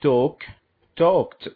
talk talked